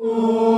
Oh.